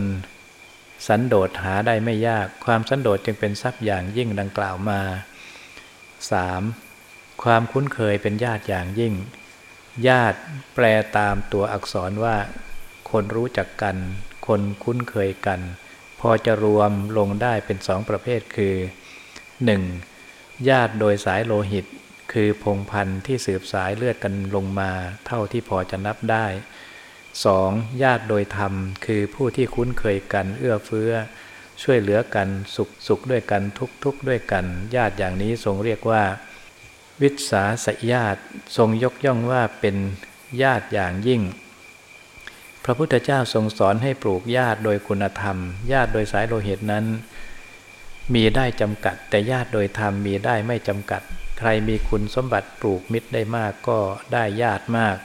สันโดษหาได้ไม่ยาก ความสันโดษจึงเป็นทรัพย์อย่างยิ่งดังกล่าวมา 3. ความคุ้นเคยเป็นญาติอย่างยิ่ง ญาติแปลตามตัวอักษรว่า คนรู้จักกัน คนคุ้นเคยกัน พอจะรวมลงได้เป็นสองประเภทคือ 1. ญาติโดยสายโลหิต คือพงพันธ์ที่สืบสายเลือดกันลงมาเท่าที่พอจะนับได้ 2. ญาติโดยธรรม คือผู้ที่คุ้นเคยกันเอื้อเฟื้อ ช่วยเหลือกันสุขสุขด้วยกันทุกทุกด้วยกัน ญาติอย่างนี้ทรงเรียกว่า วิสาสญาติทรงยกย่องว่าเป็นญาติอย่างยิ่ง พระพุทธเจ้าทรงสอนให้ปลูกญาติโดยคุณธรรม ญาติโดยสายโลหิตนั้น มีได้จำกัด แต่ญาติโดยธรรมมีได้ไม่จำกัด ใครมีคุณสมบัติปลูกมิตรได้มากก็ได้ญาติมาก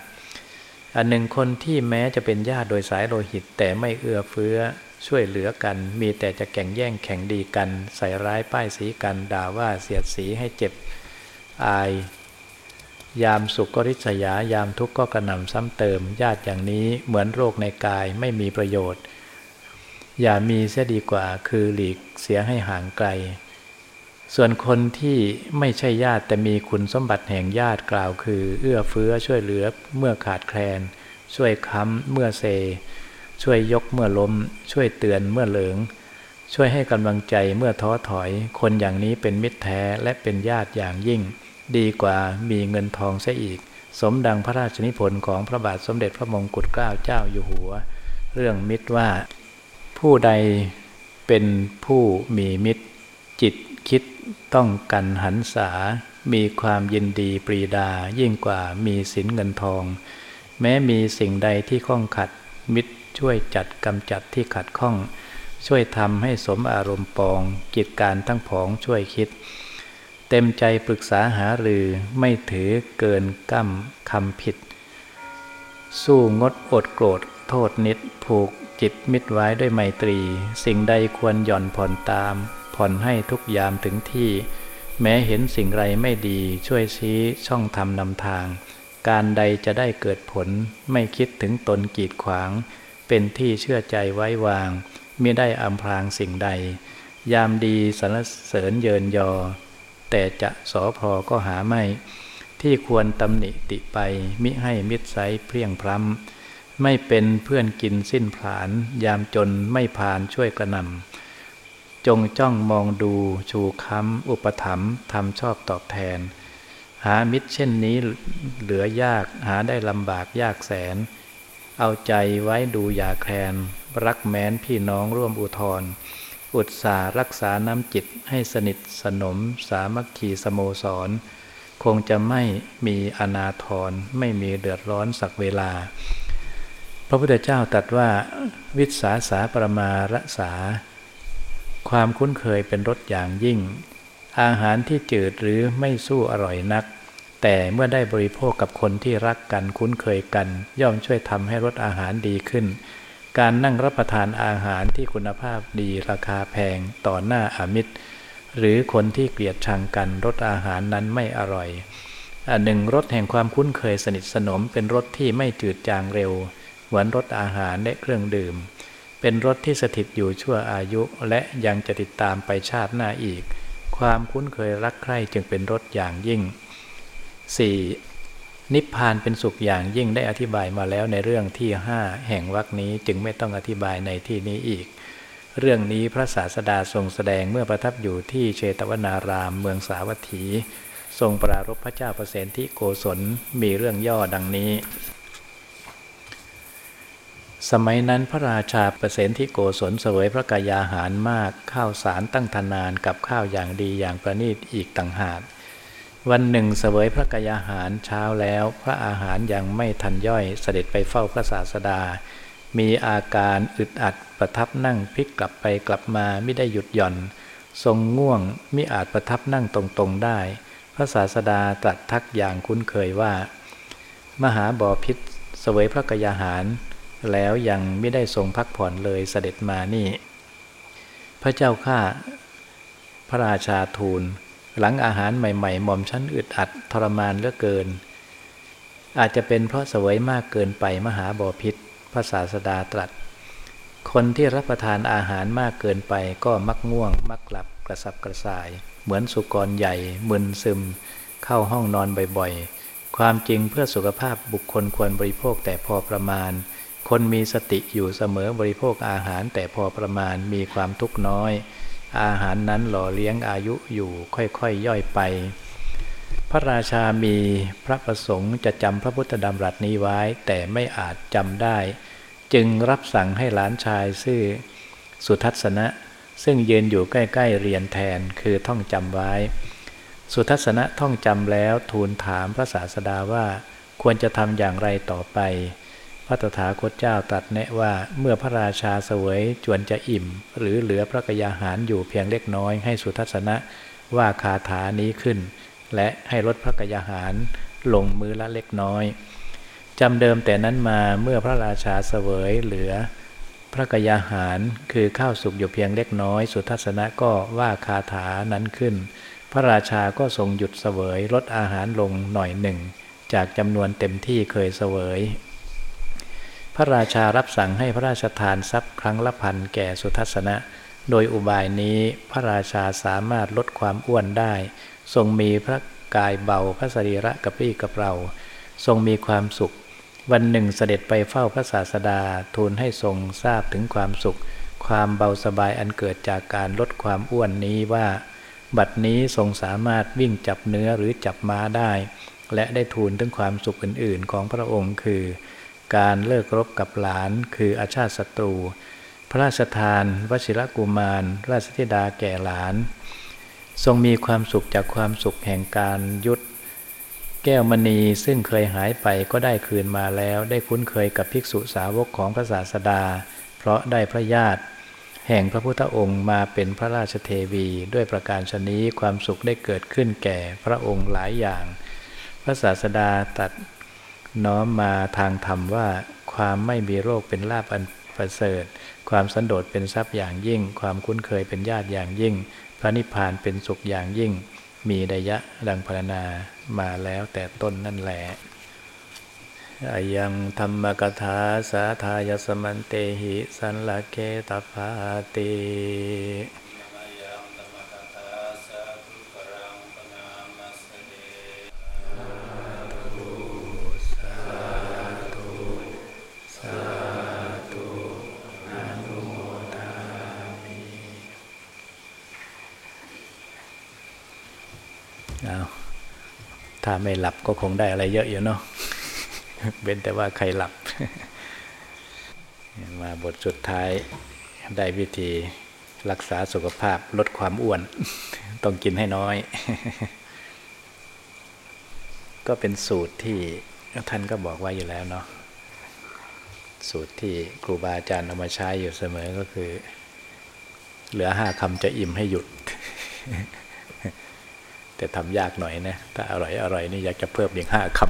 อันหนึ่งคนที่แม้จะเป็นญาติโดยสายโลหิต แต่ไม่เอื้อเฟื้อช่วยเหลือกัน มีแต่จะแข่งแย่งแข่งดีกัน ใส่ร้ายป้ายสีกันด่าว่าเสียดสีให้เจ็บ อาย ยามสุขก็ริษยา ยามทุกข์ก็กระหน่ำซ้ำเติม ญาติอย่างนี้เหมือนโรคในกายไม่มีประโยชน์ อย่ามีเสียดีกว่าคือหลีกเสียให้ห่างไกล ส่วนคนที่ไม่ใช่ญาติแต่มีคุณสมบัติแห่งญาติกล่าวคือ เอื้อเฟื้อช่วยเหลือเมื่อขาดแคลน ช่วยค้ำเมื่อเซ ช่วยยกเมื่อล้ม ช่วยเตือนเมื่อเหลิงช่วยให้กำลังใจเมื่อท้อถอย คนอย่างนี้เป็นมิตรแท้และเป็นญาติอย่างยิ่ง ดีกว่ามีเงินทองเสียอีก สมดังพระราชนิพนธ์ของพระบาทสมเด็จพระมงกุฎเกล้าเจ้าอยู่หัว เรื่องมิตรว่า ผู้ใดเป็นผู้มีมิตร จิตคิดต้องกันหันษา มีความยินดีปรีดายิ่งกว่ามีสินเงินทอง แม้มีสิ่งใดที่ข้องขัด มิตรช่วยจัดกำจัดที่ขัดข้อง ช่วยทำให้สมอารมณ์ปอง กิจการทั้งผองช่วยคิด เต็มใจปรึกษาหารือไม่ถือเกินกั้มคำผิด สู้งดอดโกรธ โทษนิด ผูกจิตมิตรไว้ด้วยไมตรี สิ่งใดควรหย่อนผ่อนตาม ผ่อนให้ทุกยามถึงที่ แม้เห็นสิ่งไรไม่ดีช่วยชี้ช่องธรรมนำทาง การใดจะได้เกิดผล ไม่คิดถึงตนกีดขวาง เป็นที่เชื่อใจไว้วางม่ได้อำพรางสิ่งใด ยามดีสรรเสริญเยินยอ แต่จะสอพอก็หาไม่ ที่ควรตำหนิติไป มิให้มิตรไซเพียงพร้ำไม่เป็นเพื่อนกินสิ้นผาน ยามจนไม่ผ่านช่วยกระนำจงจ้องมองดูชูค้ำอุปถัมภ์ทำชอบตอบแทน หามิตรเช่นนี้เหลือยากหาได้ลำบากยากแสน เอาใจไว้ดูอย่าแคลนรักแม้นพี่น้องร่วมอุทธร อุตสารักษาน้ำจิตให้สนิทสนม สามัคคีสโมสร คงจะไม่มีอนาทรไม่มีเดือดร้อนสักเวลา พระพุทธเจ้าตรัสว่าวิสาสาปรมาระสา ความคุ้นเคยเป็นรสอย่างยิ่ง อาหารที่จืดหรือไม่สู้อร่อยนัก แต่เมื่อได้บริโภคกับคนที่รักกันคุ้นเคยกัน ย่อมช่วยทำให้รสอาหารดีขึ้น การนั่งรับประทานอาหารที่คุณภาพดีราคาแพงต่อหน้าอามิตร หรือคนที่เกลียดชังกันรสอาหารนั้นไม่อร่อยอันหนึ่งรสแห่งความคุ้นเคยสนิทสนมเป็นรสที่ไม่จืดจางเร็ว เหมือนรสอาหารและเครื่องดื่ม เป็นรถที่สถิตอยู่ชั่วอายุและยังจะติดตามไปชาติหน้าอีก ความคุ้นเคยรักใคร่จึงเป็นรถอย่างยิ่ง 4. นิพพานเป็นสุขอย่างยิ่งได้อธิบายมาแล้วในเรื่องที่ห้าแห่งวรคนี้จึงไม่ต้องอธิบายในที่นี้อีก เรื่องนี้พระศาสดาทรงแสดงเมื่อประทับอยู่ที่เชตวนารามเมืองสาวัตถี ทรงปรารบพระเจ้าประเสนที่โกศลมีเรื่องย่อดังนี้ สมัยนั้นพระราชาเปรเสนที่โกศลเสวยพระกายาหารมากข้าวสารตั้งทนานกับข้าวอย่างดีอย่างประณีตอีกต่างหาก วันหนึ่งเสวยพระกายาหารเช้าแล้ว พระอาหารยังไม่ทันย่อยเสด็จไปเฝ้าพระศาสดา มีอาการอึดอัดประทับนั่งพลิกกลับไปกลับมาไม่ได้หยุดหย่อน ทรงง่วงมิอาจประทับนั่งตรงๆได้ พระศาสดาตรัสทักอย่างคุ้นเคยว่า มหาบอพิษเสวยพระกยาหาร แล้วยังไม่ได้ทรงพักผ่อนเลยเสด็จมานี่ พระเจ้าข้าพระราชาทูล หลังอาหารใหม่ๆ หม่อมชั้นอึดอัดทรมานเหลือเกิน อาจจะเป็นเพราะเสวยมากเกินไปมหาบอพิษพระศาสดาตรัส คนที่รับประทานอาหารมากเกินไปก็มักง่วง มักหลับกระสับกระส่าย เหมือนสุกรใหญ่ มึนซึม เข้าห้องนอนบ่อยๆ ความจริงเพื่อสุขภาพบุคคลควรบริโภคแต่พอประมาณ คนมีสติอยู่เสมอบริโภคอาหารแต่พอประมาณมีความทุกข์น้อย อาหารนั้นหล่อเลี้ยงอายุอยู่ค่อยๆยย่อยไป พระราชามีพระประสงค์จะจำพระพุทธดำรัสนี้ไว้ แต่ไม่อาจจำได้ จึงรับสั่งให้หลานชายซื่อสุทัศนะ ซึ่งยืนอยู่ใกล้ๆเรียนแทนคือท่องจำไว้ สุทัศนะท่องจำแล้วทูลถามพระศาสดาว่าควรจะทำอย่างไรต่อไป ระตถาคตเจ้าตรัสแนะว่าเมื่อพระราชาเสวยจวนจะอิ่ม หรือเหลือพระกยาหารอยู่เพียงเล็กน้อยให้สุทัศนะว่าคาถานี้ขึ้น และให้ลดพระกยาหารลงมือละเล็กน้อยจำเดิมแต่นั้นมาเมื่อพระราชาเสวยเหลือ พระกยาหารคือข้าวสุกอยู่เพียงเล็กน้อย สุทัศนะก็ว่าคาถานั้นขึ้น พระราชาก็ทรงหยุดเสวยลดอาหารลงหน่อยหนึ่ง จากจำนวนเต็มที่เคยเสวย พระราชารับสั่งให้พระราชทานทรัพย์ครั้งละพันแก่สุทัศนะ โดยอุบายนี้พระราชาสามารถลดความอ้วนได้ ทรงมีพระกายเบาพระสรีระกระปรี้กระเปร่าทรงมีความสุข วันหนึ่งเสด็จไปเฝ้าพระศาสดาทูลให้ทรงทราบถึงความสุข ความเบาสบายอันเกิดจากการลดความอ้วนนี้ว่า บัดนี้ทรงสามารถวิ่งจับเนื้อหรือจับม้าได้ และได้ทูลถึงความสุขอื่นๆ ของพระองค์คือ การเลิกรบกับหลาน คืออาชาติศัตรู พระราชทานวชิรกุมาร ราชธิดาแก่หลาน ทรงมีความสุขจากความสุขแห่งการยุดแก้วมณีซึ่งเคยหายไปก็ได้คืนมาแล้ว ได้คุ้นเคยกับภิกษุสาวกของพระศาสดา เพราะได้พระญาติ แห่งพระพุทธองค์มาเป็นพระราชเทวีด้วยประการชนี้ความสุขได้เกิดขึ้นแก่พระองค์หลายอย่าง พระศาสดาตัด น้อมมาทางธรรมว่า ความไม่มีโรคเป็นลาภอันประเสริฐ ความสันโดษเป็นทรัพย์อย่างยิ่ง ความคุ้นเคยเป็นญาติอย่างยิ่ง พระนิพพานเป็นสุขอย่างยิ่ง มีดยะดังพรรณนามาแล้วแต่ต้นนั่นแหละอายังธรรมกถาสาทายสมันเตหิสันละเกตภาติ ถ้าไม่หลับก็คงได้อะไรเยอะอยู่เนาะเว้นแต่ว่าใครหลับ มาบทสุดท้ายได้วิธีรักษาสุขภาพลดความอ้วน ต้องกินให้น้อย ก็เป็นสูตรที่ท่านก็บอกไว้อยู่แล้วเนาะสูตรที่ครูบาอาจารย์เอามาใช้อยู่เสมอก็คือ เหลือห้าคำจะอิ่มให้หยุด แต่ทำยากหน่อยนะถ้าอร่อยอร่อยนี่อยากจะเพิ่มอีกห้าค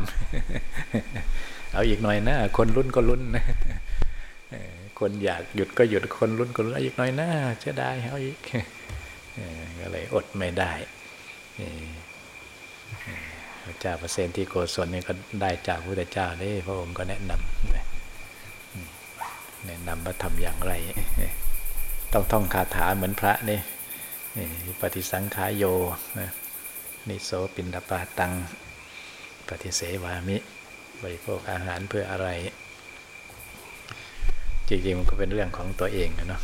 ำเอาอีกหน่อยนะ คนรุ่นก็รุ่นนะคนอยากหยุดก็หยุดคนรุ่นก็รุ่นอีกหน่อยนะจะได้เอาอีกก็เลยอดไม่ได้พระเจ้าเปอร์เซนที่โกศลนี่ก็ได้จากพระเจ้าได้พระองค์ก็แนะนำแนะนำว่าทำอย่างไร ต้องท่องคาถาเหมือนพระนี่ปฏิสังขายโยนะ นิโสปินดาปาตัง ปฏิเสวามิบริโภคอาหารเพื่ออะไร จริงๆมันก็เป็นเรื่องของตัวเองนะเนาะ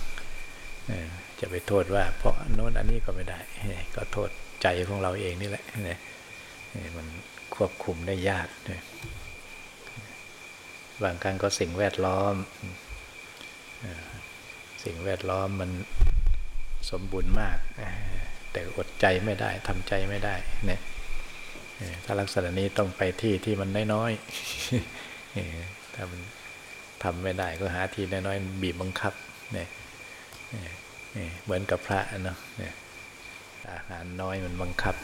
จะไปโทษว่า เพราะโน้นอันนี้ก็ไม่ได้ ก็โทษใจของเราเองนี่แหละมันควบคุมได้ยากบางครั้งก็สิ่งแวดล้อม สิ่งแวดล้อมมันสมบูรณ์มาก แต่อดใจไม่ได้ทำใจไม่ได้เนี่ยถ้าลักษณะนี้ต้องไปที่ที่มันน้อยๆถ้ามันทำไม่ได้ก็หาที่น้อยๆบีบบังคับเนี่ยเหมือนกับพระเนาะเนี่ยอาหารน้อยมันบังคับ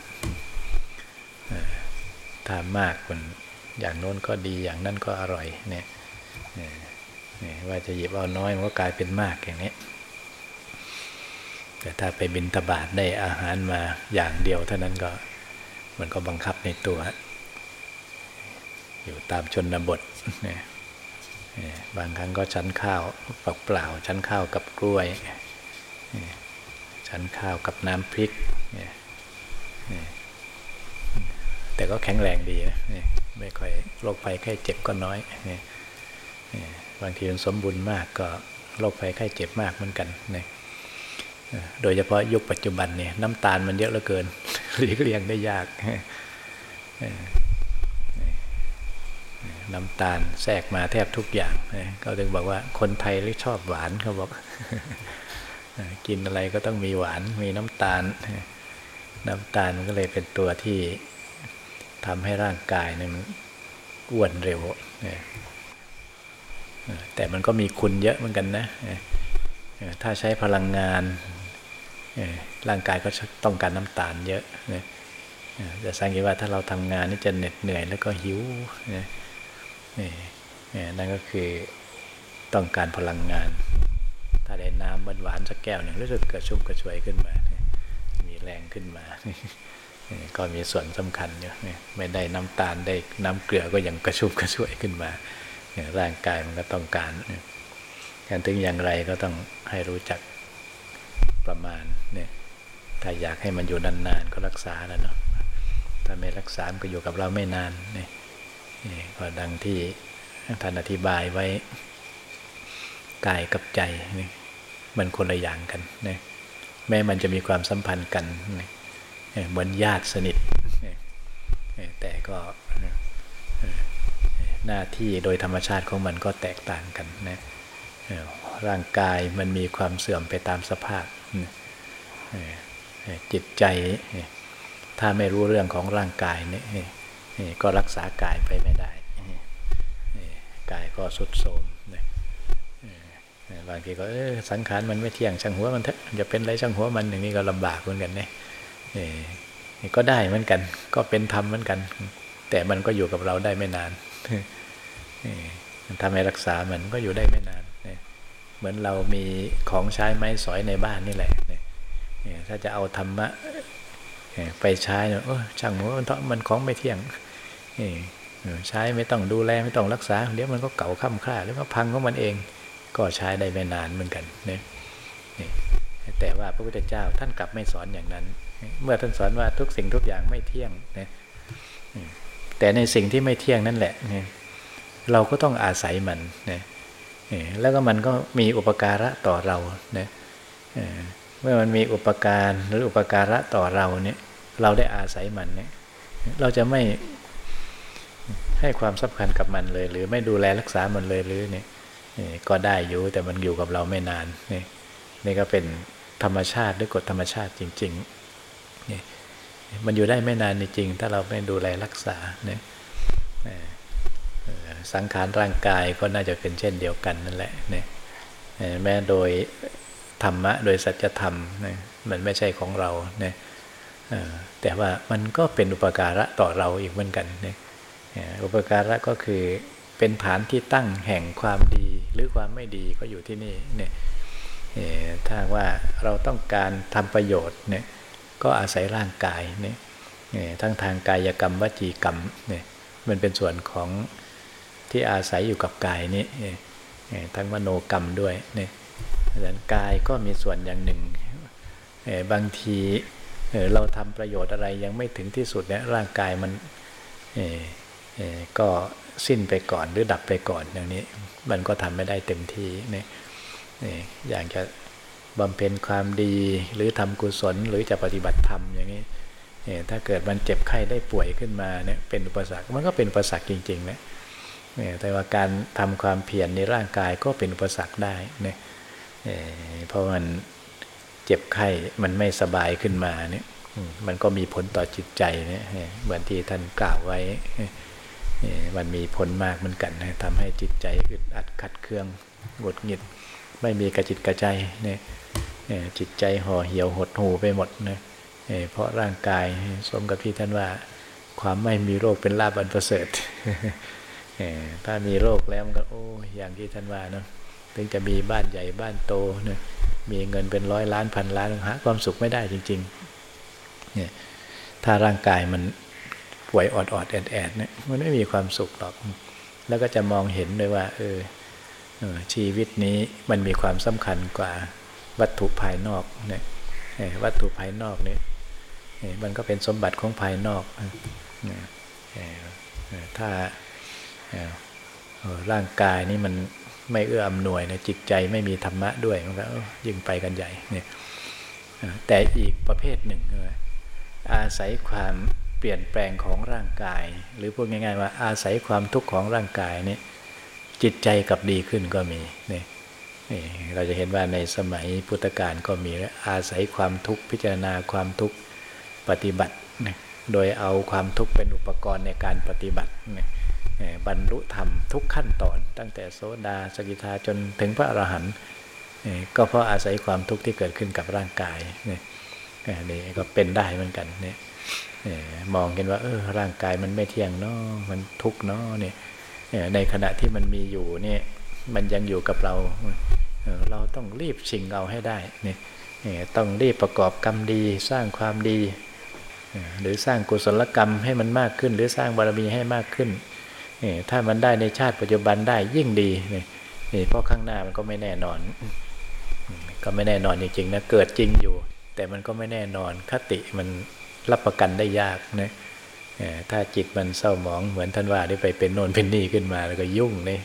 ถ้ามากคนอย่างโน้นก็ดีอย่างนั้นก็อร่อยเนี่ยว่าจะหยิบเอาน้อยมันก็กลายเป็นมากอย่างนี้ แต่ถ้าไปบินตบาทได้อาหารมาอย่างเดียวเท่านั้นก็มันก็บังคับในตัว อยู่ตามชนบทเนี่ยบางครั้งก็ชั้นข้าวเปล่า ชั้นข้าวกับกล้วย ชั้นข้าวกับน้ำพริก แต่ก็แข็งแรงดีนะไม่ค่อยโรคภัยไข้เจ็บก็น้อย บางทีมันสมบูรณ์มากก็โรคภัยไข้เจ็บมากเหมือนกันนะ โดยเฉพาะยุคปัจจุบันเนี่ยน้ำตาลมันเยอะเหลือเกินหลีกเลี่ยงได้ยากน้ำตาลแทรกมาแทบทุกอย่างเขาถึงบอกว่าคนไทยที่ชอบหวานเขาบอกกินอะไรก็ต้องมีหวาน มีน้ำตาล น้ำตาลมันก็เลยเป็นตัวที่ทำให้ร่างกายเนี่ยมันอ้วนเร็วแต่มันก็มีคุณเยอะเหมือนกันนะถ้าใช้พลังงาน ร่างกายก็ต้องการน้ำตาลเยอะจะสังเกตว่าถ้าเราทำงานนี่จะเหน็ดเหนื่อยแล้วก็หิวนั่นก็คือต้องการพลังงาน ถ้าได้น้ำหวานสักแก้วหนึ่งรู้สึกกระชุ่มกระชวยขึ้นมา มีแรงขึ้นมาก็มีส่วนสำคัญอยู่ไม่ได้น้ำตาลได้น้ำเกลือก็ยังกระชุ่มกระชวยขึ้นมา ร่างกายมันก็ต้องการการถึงอย่างไรก็ต้องให้รู้จัก ประมาณเนี่ยถ้าอยากให้มันอยู่นานๆก็รักษาแล้วเนาะถ้าไม่รักษาก็อยู่กับเราไม่นานนี่ก็ดังที่ท่านอธิบายไว้กายกับใจนี่มันคนละอย่างกันนี่แม้มันจะมีความสัมพันธ์กันนี่เหมือนญาติสนิทแต่ก็หน้าที่โดยธรรมชาติของมันก็แตกต่างกันนะร่างกายมันมีความเสื่อมไปตามสภาพ จิตใจถ้าไม่รู้เรื่องของร่างกายนี่ก็รักษากายไปไม่ได้กายก็สุดโทมบางทีก็สังขารมันไม่เที่ยงช่างหัวมันจะเป็นไรช่างหัวมันอย่างนี้ก็ลำบากเหมือนกันเนี่ยก็ได้เหมือนกัน ก็เป็นธรรมเหมือนกัน แต่มันก็อยู่กับเราได้ไม่นานทำให้รักษามันก็อยู่ได้ไม่นาน เหมือนเรามีของใช้ไม้สอยในบ้านนี่แหละเนี่ยถ้าจะเอาธรรมะไปใช้เนอะช่างหัวมันมันของไม่เที่ยงใช้ไม่ต้องดูแลไม่ต้องรักษาเดี๋ยวมันก็เก่าค่ำค่าแล้วก็พังของมันเองก็ใช้ได้ไม่นานเหมือนกันเนี่ยแต่ว่าพระพุทธเจ้าท่านกลับไม่สอนอย่างนั้น เมื่อท่านสอนว่าทุกสิ่งทุกอย่างไม่เที่ยงนะแต่ในสิ่งที่ไม่เที่ยงนั่นแหละ เราก็ต้องอาศัยมันนะ แล้วก็มันก็มีอุปการะต่อเราเนะเมื่อมันมีอุปการหรืออุปการะต่อเราเนี่ย เราได้อาศัยมันเนี่ย เราจะไม่ให้ความสำคัญกับมันเลย หรือไม่ดูแลรักษามันเลยหรือเนี่ยก็ได้อยู่แต่มันอยู่กับเราไม่นานนี่นี่ก็เป็นธรรมชาติด้วยกฎธรรมชาติจริงๆนี่มันอยู่ได้ไม่นานจริงถ้าเราไม่ดูแลรักษาเนี่ย สังขารร่างกายก็น่าจะเป็นเช่นเดียวกันนั่นแหละเนี่ยแม้โดยธรรมะ โดยสัจธรรมนีมันไม่ใช่ของเราเนี่ยแต่ว่ามันก็เป็นอุปการะต่อเราอีกเหมือนกันเนี่ยอุปการะก็คือเป็นฐานที่ตั้งแห่งความดีหรือความไม่ดีก็อยู่ที่นี่เนี่ยถ้าว่าเราต้องการทำประโยชน์เนี่ยก็อาศัยร่างกายเนี่ยทั้งทางกายกรรมวจีกรรมเนี่ยมันเป็นส่วนของ ที่อาศัยอยู่กับกายนี้ทั้งมโนกรรมด้วยเนี่ยดังนั้นกายก็มีส่วนอย่างหนึ่ง บางทีเราทำประโยชน์อะไรยังไม่ถึงที่สุดเนี่ยร่างกายมันก็สิ้นไปก่อนหรือดับไปก่อนอย่างนี้ มันก็ทำไม่ได้เต็มที่เนี่ยอย่างจะบำเพ็ญความดีหรือทำกุศลหรือจะปฏิบัติธรรมอย่างนี้ถ้าเกิดมันเจ็บไข้ได้ป่วยขึ้นมาเนี่ยเป็นอุปสรรคมันก็เป็นอุปสรรคจริงๆนะ แต่ว่าการทำความเพียรในร่างกายก็เป็นอุปสรรคได้เนี่ยเพราะมันเจ็บไข้มันไม่สบายขึ้นมาเนี่ยมันก็มีผลต่อจิตใจเนี่ยเหมือนที่ท่านกล่าวไว้ มันมีผลมากเหมือนกันนะทำให้จิตใจอึดอัดขัดเคืองหงุดหงิด ไม่มีกระจิตกระใจเนี่ยจิตใจห่อเหี่ยวหดหูไปหมดนะเพราะร่างกายสมกับที่ท่านว่า ความไม่มีโรคเป็นลาบอันประเสริฐ ถ้ามีโรคแล้วมันก็โอ้อย่างที่ท่านว่าเนาะถึงจะมีบ้านใหญ่บ้านโตนี่ยมีเงินเป็นร้อยล้านพันล้านหาความสุขไม่ได้จริงๆเนี่ยถ้าร่างกายมันป่วยออดออดแอดแอดเนี่ยมันไม่มีความสุขหรอก แล้วก็จะมองเห็นเลยว่า เออชีวิตนี้มันมีความสำคัญกว่าวัตถุภายนอกเนี่ยวัตถุภายนอกเนี่ยมันก็เป็นสมบัติของภายนอกถ้า ร่างกายนี่มันไม่เอื้ออำนวยนะจิตใจไม่มีธรรมะด้วยมันก็ยิ่งไปกันใหญ่เนี่ยแต่อีกประเภทหนึ่งอาศัยความเปลี่ยนแปลงของร่างกาย หรือพูดง่าย ๆ ว่าอาศัยความทุกข์ของร่างกายนี่จิตใจกับดีขึ้นก็มีเนี่ยเราจะเห็นว่าในสมัยพุทธกาลก็มีอาศัยความทุกข์พิจารณาความทุกข์ปฏิบัติ โดยเอาความทุกข์เป็นอุปกรณ์ในการปฏิบัติ บรรลุธรรมทุกขั้นตอน ตั้งแต่โสดาสกิทาจนถึงพระอรหันต์ก็เพราะอาศัยความทุกข์ที่เกิดขึ้นกับร่างกายนี่ก็เป็นได้เหมือนกันเนี่ยมองเห็นว่าเออร่างกายมันไม่เที่ยงเนาะมันทุกข์เนาะเนี่ยในขณะที่มันมีอยู่เนี่ยมันยังอยู่กับเรา เราต้องรีบชิงเอาให้ได้เนี่ยต้องรีบประกอบกรรมดีสร้างความดี หรือสร้างกุศลกรรมให้มันมากขึ้น หรือสร้างบารมีให้มากขึ้น ถ้ามันได้ในชาติปัจจุบันได้ยิ่งดีนี่เพราะข้างหน้ามันก็ไม่แน่นอน ก็ไม่แน่นอนจริงๆนะเกิดจริงอยู่ แต่มันก็ไม่แน่นอนคติมันรับประกันได้ยากนะถ้าจิตมันเศร้าหมองเหมือนท่านว่าได้ไปเป็นโนนเป็นนี่ขึ้นมาแล้วก็ยุ่งนี่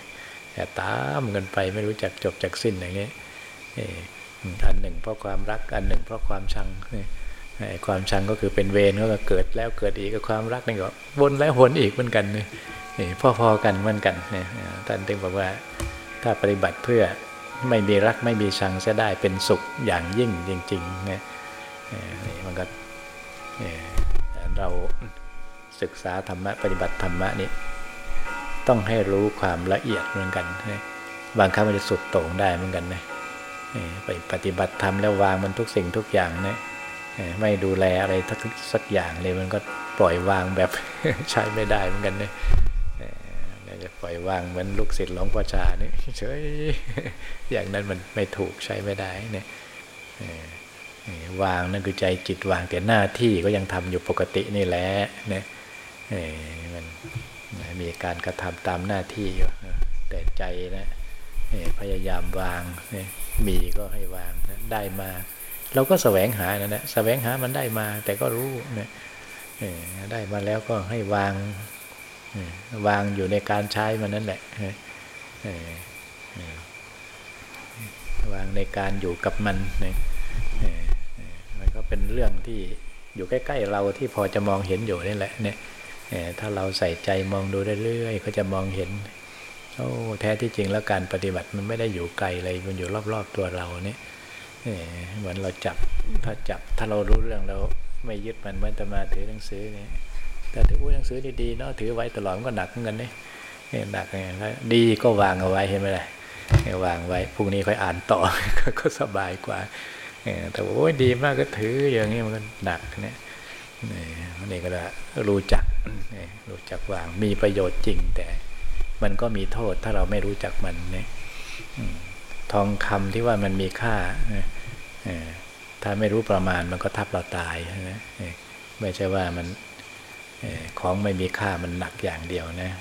ตามกันไปไม่รู้จักจบจากสิ้นอย่างนี้อันหนึ่งเพราะความรักอันหนึ่งเพราะความชัง ความชังก็คือเป็นเวรก็เกิดแล้วเกิดอีกความรักนี่ก็วนแล้วนอีกเหมือนกันนี่พอๆกันเหมือนกันเนี่ยท่านถึงบอกว่าถ้าปฏิบัติเพื่อไม่มีรักไม่มีชังจะได้เป็นสุขอย่างยิ่งจริงๆเนี่ยมันก็เราศึกษาธรรมะปฏิบัติธรรมะนี่ต้องให้รู้ความละเอียดเหมือนกันบางครั้งมันจะสุดโต่งได้เหมือนกันนะไปปฏิบัติธรรมแล้ววางมันทุกสิ่งทุกอย่างนะ ไม่ดูแลอะไรสักอย่างเลยมันก็ปล่อยวางแบบใช้ไม่ได้เหมือนกันเนี่ยจะปล่อยวางเหมือนลูกศิษย์หลวงพ่อชานี่เฉยอย่างนั้นมันไม่ถูกใช้ไม่ได้เนี่ยวางนั่นคือใจจิตวางแต่หน้าที่ก็ยังทำอยู่ปกตินี่แหละเนี่ยมันมีการกระทำตามหน้าที่อยู่แต่ใจนะพยายามวางมีก็ให้วางได้มา เราก็แสวงหานั่นแหละแสวงหามันได้มา แต่ก็รู้เนี่ยได้มาแล้วก็ให้วางวางอยู่ในการใช้มันนั่นแหละวางในการอยู่กับมันมันก็เป็นเรื่องที่อยู่ใกล้ๆเราที่พอจะมองเห็นอยู่นี่แหละเนี่ยถ้าเราใส่ใจมองดูเรื่อยๆก็จะมองเห็นโอ้แท้ที่จริงแล้วการปฏิบัติมันไม่ได้อยู่ไกลเลยมันอยู่รอบๆตัวเราเนี่ย เหมือนเราจับถ้าจับถ้าเรารู้เรื่องเราไม่ยึดมันมันจะมาถือหนังสือเนี่ยแต่ถือหนังสือดีๆเนาะถือไว้ตลอดมันก็หนักเงินนี่หนักไงดีก็วางเอาไว้เห็นไหมล่ะวางไว้พรุ่งนี้ค่อยอ่านต่อก็สบายกว่าแต่ว่าโอ้ยดีมากก็ถืออย่างนี้มันก็หนักเนี่ยนี่ก็รู้จักรู้จักวางมีประโยชน์จริงแต่ มันก็มีโทษถ้าเราไม่รู้จักมันเนี่ย ทองคำที่ว่ามันมีค่าถ้าไม่รู้ประมาณมันก็ทับเราตายนะไม่ใช่ว่ามันของไม่มีค่ามันหนักอย่างเดียวนะ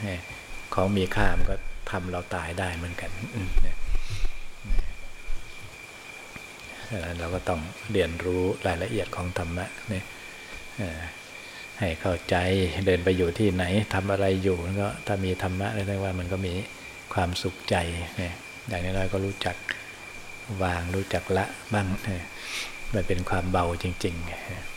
ของมีค่ามันก็ทำเราตายได้เหมือนกันเราก็ต้องเรียนรู้รายละเอียดของธรรมะเนี่ยให้เข้าใจเดินไปอยู่ที่ไหนทำอะไรอยู่ก็ถ้ามีธรรมะเรียกว่ามันก็มีความสุขใจเนี่ย อย่างน้อยก็รู้จักวางรู้จักละบ้างมันเป็นความเบาจริง ๆ